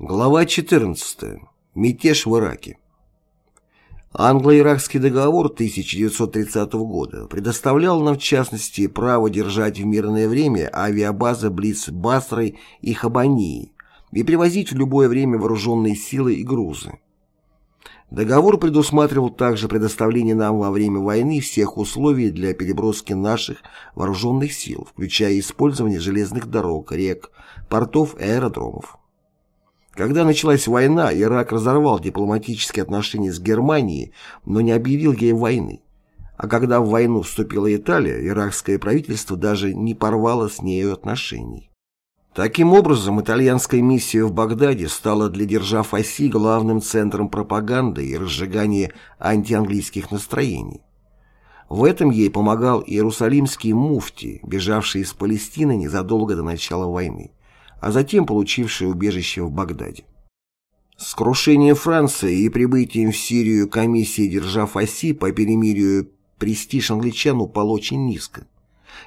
Глава 14. Мятеж в Ираке. Англо-Иракский договор 1930 года предоставлял нам в частности право держать в мирное время авиабазы близ Басры и Хабании и привозить в любое время вооруженные силы и грузы. Договор предусматривал также предоставление нам во время войны всех условий для переброски наших вооруженных сил, включая использование железных дорог, рек, портов и аэродромов. Когда началась война, Ирак разорвал дипломатические отношения с Германией, но не объявил ей войны. А когда в войну вступила Италия, иракское правительство даже не порвало с нею отношений. Таким образом, итальянская миссия в Багдаде стала для держав оси главным центром пропаганды и разжигания антианглийских настроений. В этом ей помогал иерусалимский муфти, бежавший из Палестины незадолго до начала войны а затем получившие убежище в Багдаде. С крушением Франции и прибытием в Сирию комиссии держав оси по перемирию престиж англичан упал очень низко,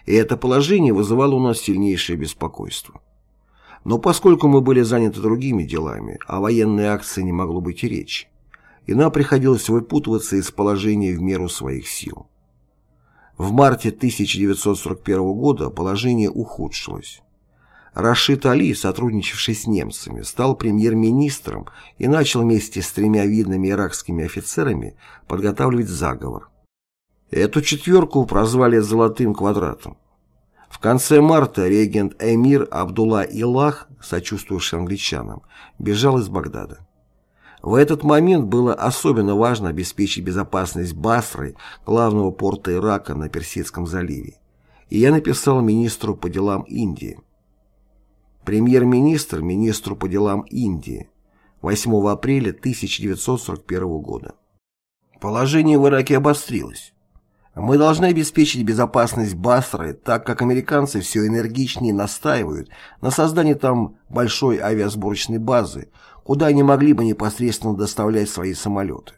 и это положение вызывало у нас сильнейшее беспокойство. Но поскольку мы были заняты другими делами, о военной акции не могло быть и речи, и нам приходилось выпутываться из положения в меру своих сил. В марте 1941 года положение ухудшилось. Рашид Али, сотрудничавший с немцами, стал премьер-министром и начал вместе с тремя видными иракскими офицерами подготавливать заговор. Эту четверку прозвали «золотым квадратом». В конце марта регент Эмир Абдулла Илах, сочувствовавший англичанам, бежал из Багдада. В этот момент было особенно важно обеспечить безопасность Басры, главного порта Ирака на Персидском заливе. И я написал министру по делам Индии. Премьер-министр министру по делам Индии 8 апреля 1941 года. Положение в Ираке обострилось. Мы должны обеспечить безопасность Басры, так как американцы все энергичнее настаивают на создании там большой авиасборочной базы, куда они могли бы непосредственно доставлять свои самолеты.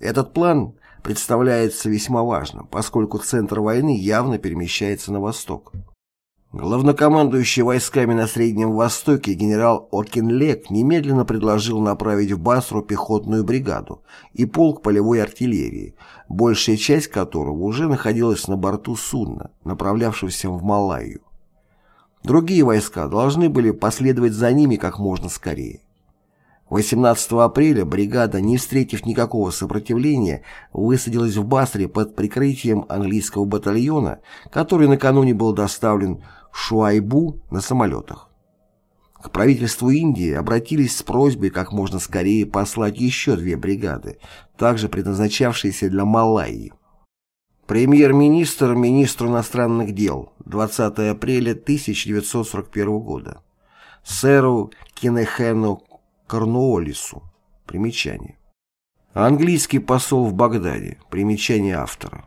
Этот план представляется весьма важным, поскольку центр войны явно перемещается на восток. Главнокомандующий войсками на Среднем Востоке генерал Окинлек немедленно предложил направить в Басру пехотную бригаду и полк полевой артиллерии, большая часть которого уже находилась на борту судна, направлявшегося в Малайю. Другие войска должны были последовать за ними как можно скорее. 18 апреля бригада, не встретив никакого сопротивления, высадилась в Басре под прикрытием английского батальона, который накануне был доставлен Шуайбу на самолетах. К правительству Индии обратились с просьбой как можно скорее послать еще две бригады, также предназначавшиеся для Малайи. Премьер-министр министру иностранных дел 20 апреля 1941 года сэру Кинехену Корнуолису. Примечание. Английский посол в Багдаде. Примечание автора.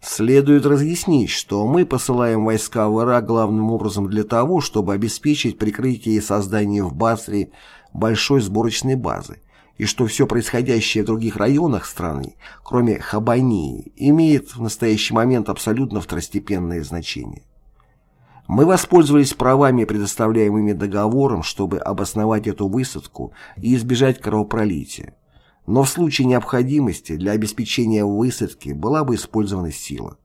Следует разъяснить, что мы посылаем войска в Ирак главным образом для того, чтобы обеспечить прикрытие и создание в Басре большой сборочной базы, и что все происходящее в других районах страны, кроме Хабании, имеет в настоящий момент абсолютно второстепенное значение. Мы воспользовались правами, предоставляемыми договором, чтобы обосновать эту высадку и избежать кровопролития. Но в случае необходимости для обеспечения высадки была бы использована сила.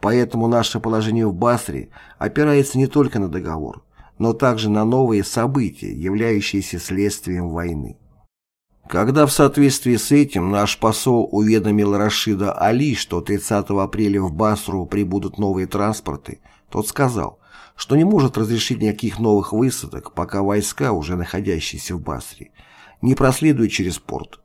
Поэтому наше положение в Басре опирается не только на договор, но также на новые события, являющиеся следствием войны. Когда в соответствии с этим наш посол уведомил Рашида Али, что 30 апреля в Басру прибудут новые транспорты, тот сказал, что не может разрешить никаких новых высадок, пока войска, уже находящиеся в Басре, не проследуют через порт.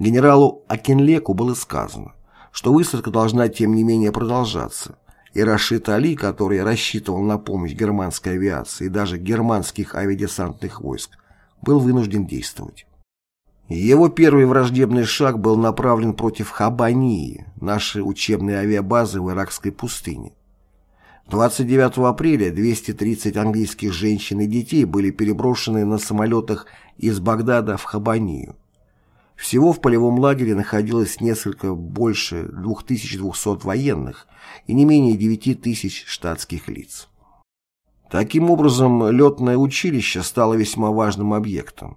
Генералу Акинлеку было сказано, что высадка должна тем не менее продолжаться, и Рашид Али, который рассчитывал на помощь германской авиации и даже германских авиадесантных войск, был вынужден действовать. Его первый враждебный шаг был направлен против Хабании, нашей учебной авиабазы в иракской пустыне. 29 апреля 230 английских женщин и детей были переброшены на самолетах из Багдада в Хабанию. Всего в полевом лагере находилось несколько больше 2200 военных и не менее 9000 штатских лиц. Таким образом, летное училище стало весьма важным объектом.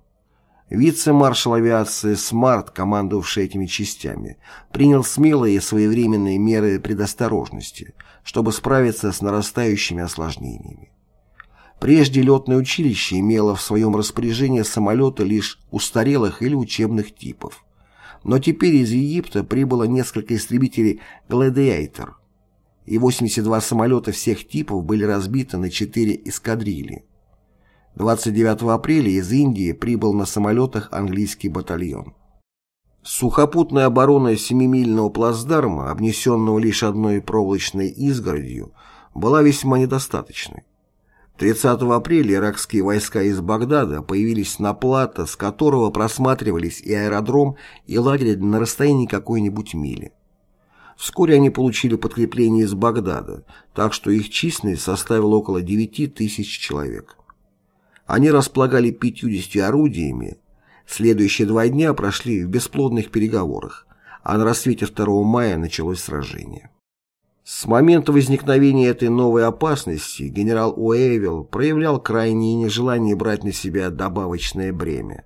Вице-маршал авиации Смарт, командовавший этими частями, принял смелые и своевременные меры предосторожности, чтобы справиться с нарастающими осложнениями. Прежде летное училище имело в своем распоряжении самолеты лишь устарелых или учебных типов. Но теперь из Египта прибыло несколько истребителей «Гладиатор», и 82 самолета всех типов были разбиты на 4 эскадрильи. 29 апреля из Индии прибыл на самолетах английский батальон. Сухопутная оборона семимильного плацдарма, обнесенного лишь одной проволочной изгородью, была весьма недостаточной. 30 апреля иракские войска из Багдада появились на плато, с которого просматривались и аэродром, и лагерь на расстоянии какой-нибудь мили. Вскоре они получили подкрепление из Багдада, так что их численность составила около 9 тысяч человек. Они располагали 50 орудиями. Следующие два дня прошли в бесплодных переговорах, а на рассвете 2 мая началось сражение. С момента возникновения этой новой опасности генерал Уэйвилл проявлял крайнее нежелание брать на себя добавочное бремя.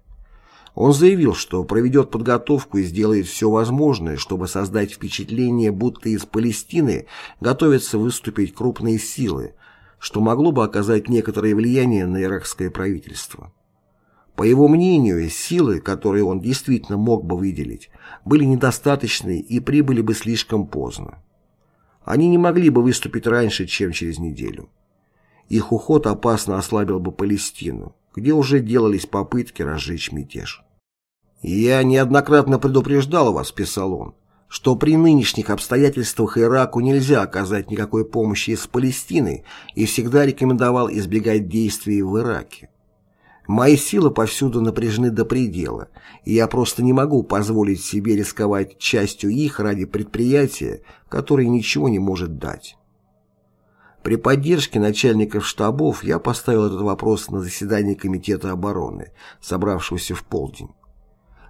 Он заявил, что проведет подготовку и сделает все возможное, чтобы создать впечатление, будто из Палестины готовятся выступить крупные силы, что могло бы оказать некоторое влияние на иракское правительство. По его мнению, силы, которые он действительно мог бы выделить, были недостаточны и прибыли бы слишком поздно. Они не могли бы выступить раньше, чем через неделю. Их уход опасно ослабил бы Палестину, где уже делались попытки разжечь мятеж. «Я неоднократно предупреждал вас», — писал он, что при нынешних обстоятельствах Ираку нельзя оказать никакой помощи из Палестины и всегда рекомендовал избегать действий в Ираке. Мои силы повсюду напряжены до предела, и я просто не могу позволить себе рисковать частью их ради предприятия, которое ничего не может дать. При поддержке начальников штабов я поставил этот вопрос на заседании Комитета обороны, собравшегося в полдень.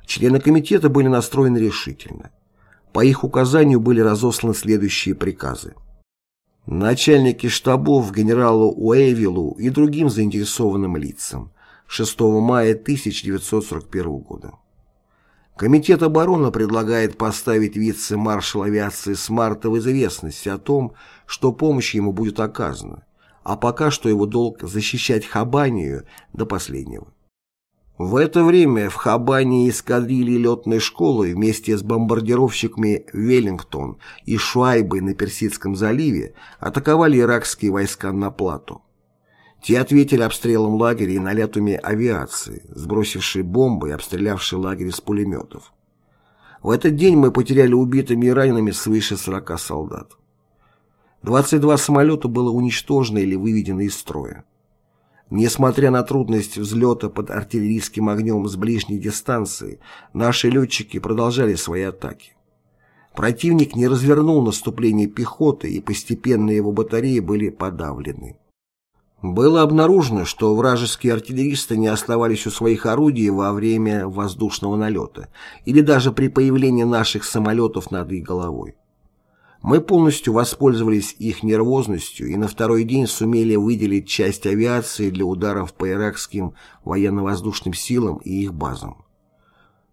Члены комитета были настроены решительно. По их указанию были разосланы следующие приказы. Начальники штабов генералу Уэйвиллу и другим заинтересованным лицам 6 мая 1941 года. Комитет обороны предлагает поставить вице-маршал авиации Смарта в известность о том, что помощь ему будет оказана, а пока что его долг защищать Хабанию до последнего. В это время в Хабане эскадрильи летной школы вместе с бомбардировщиками «Веллингтон» и «Шуайбой» на Персидском заливе атаковали иракские войска на плату. Те ответили обстрелом лагеря и налетами авиации, сбросившей бомбы и обстрелявшей лагерь из пулеметов. В этот день мы потеряли убитыми и ранеными свыше 40 солдат. 22 самолета было уничтожено или выведено из строя. Несмотря на трудность взлета под артиллерийским огнем с ближней дистанции, наши летчики продолжали свои атаки. Противник не развернул наступление пехоты, и постепенно его батареи были подавлены. Было обнаружено, что вражеские артиллеристы не оставались у своих орудий во время воздушного налета или даже при появлении наших самолетов над их головой. Мы полностью воспользовались их нервозностью и на второй день сумели выделить часть авиации для ударов по иракским военно-воздушным силам и их базам.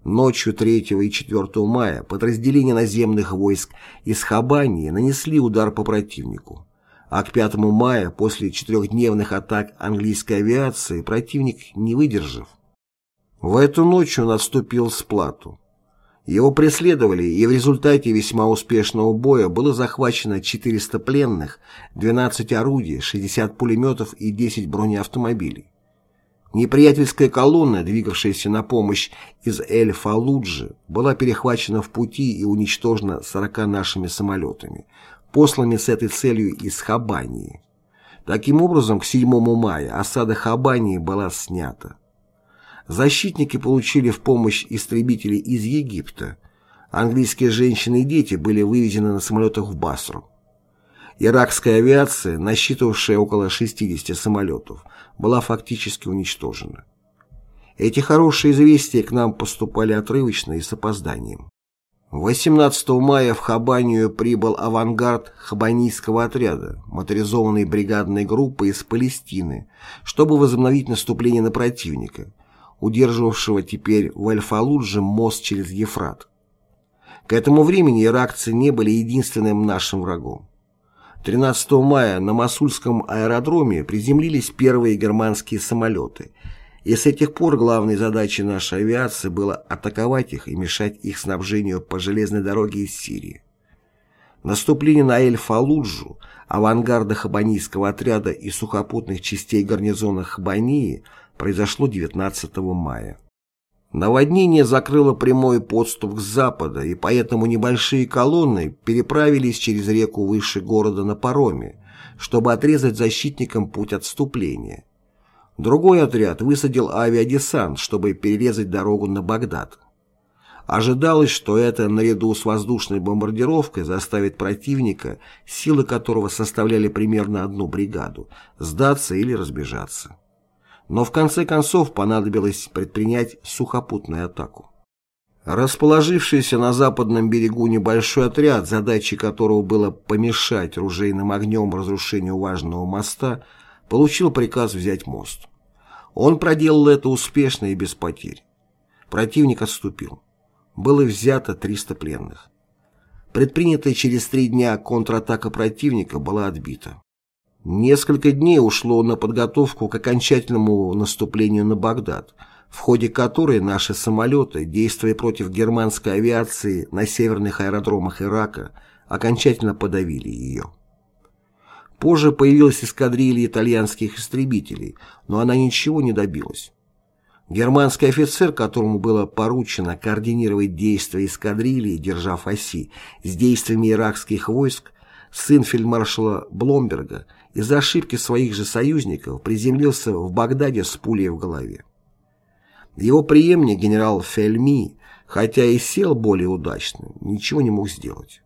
Ночью 3 и 4 мая подразделения наземных войск из Хабании нанесли удар по противнику а к 5 мая, после четырехдневных атак английской авиации, противник не выдержав. В эту ночь он отступил с плату. Его преследовали, и в результате весьма успешного боя было захвачено 400 пленных, 12 орудий, 60 пулеметов и 10 бронеавтомобилей. Неприятельская колонна, двигавшаяся на помощь из Эль-Фалуджи, была перехвачена в пути и уничтожена 40 нашими самолетами, посланными с этой целью из Хабании. Таким образом, к 7 мая осада Хабании была снята. Защитники получили в помощь истребители из Египта. Английские женщины и дети были вывезены на самолетах в Басру. Иракская авиация, насчитывавшая около 60 самолетов, была фактически уничтожена. Эти хорошие известия к нам поступали отрывочно и с опозданием. 18 мая в Хабанию прибыл авангард Хабанийского отряда, моторизованной бригадной группы из Палестины, чтобы возобновить наступление на противника, удерживавшего теперь в Эль-Фалудже мост через Ефрат. К этому времени иракцы не были единственным нашим врагом. 13 мая на Масульском аэродроме приземлились первые германские самолеты – и с этих пор главной задачей нашей авиации было атаковать их и мешать их снабжению по железной дороге из Сирии. Наступление на Эль-Фалуджу, авангарда Хабанийского отряда и сухопутных частей гарнизона Хабании произошло 19 мая. Наводнение закрыло прямой подступ к западу, и поэтому небольшие колонны переправились через реку выше города на пароме, чтобы отрезать защитникам путь отступления. Другой отряд высадил авиадесант, чтобы перерезать дорогу на Багдад. Ожидалось, что это, наряду с воздушной бомбардировкой, заставит противника, силы которого составляли примерно одну бригаду, сдаться или разбежаться. Но в конце концов понадобилось предпринять сухопутную атаку. Расположившийся на западном берегу небольшой отряд, задачей которого было помешать ружейным огнем разрушению важного моста, получил приказ взять мост. Он проделал это успешно и без потерь. Противник отступил. Было взято 300 пленных. Предпринятая через три дня контратака противника была отбита. Несколько дней ушло на подготовку к окончательному наступлению на Багдад, в ходе которой наши самолеты, действуя против германской авиации на северных аэродромах Ирака, окончательно подавили ее. Позже появилась эскадрилья итальянских истребителей, но она ничего не добилась. Германский офицер, которому было поручено координировать действия эскадрильи, держав оси, с действиями иракских войск, сын фельдмаршала Бломберга, из-за ошибки своих же союзников приземлился в Багдаде с пулей в голове. Его преемник генерал Фельми, хотя и сел более удачно, ничего не мог сделать.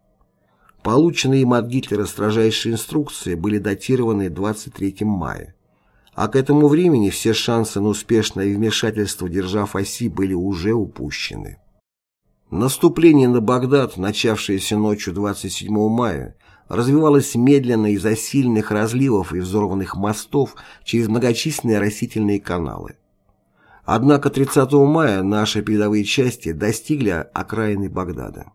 Полученные им от Гитлера строжайшие инструкции были датированы 23 мая, а к этому времени все шансы на успешное вмешательство держав оси были уже упущены. Наступление на Багдад, начавшееся ночью 27 мая, развивалось медленно из-за сильных разливов и взорванных мостов через многочисленные растительные каналы. Однако 30 мая наши передовые части достигли окраины Багдада.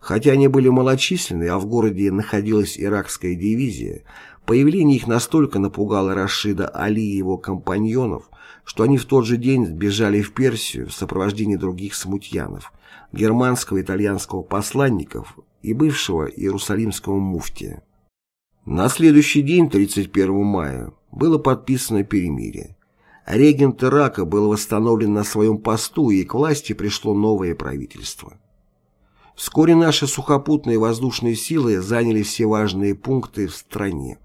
Хотя они были малочисленны, а в городе находилась иракская дивизия, появление их настолько напугало Рашида Али и его компаньонов, что они в тот же день сбежали в Персию в сопровождении других смутьянов, германского и итальянского посланников и бывшего иерусалимского муфтия. На следующий день, 31 мая, было подписано перемирие. Регент Ирака был восстановлен на своем посту, и к власти пришло новое правительство. Вскоре наши сухопутные и воздушные силы заняли все важные пункты в стране.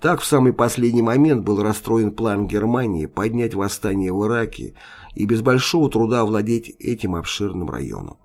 Так в самый последний момент был расстроен план Германии поднять восстание в Ираке и без большого труда овладеть этим обширным районом.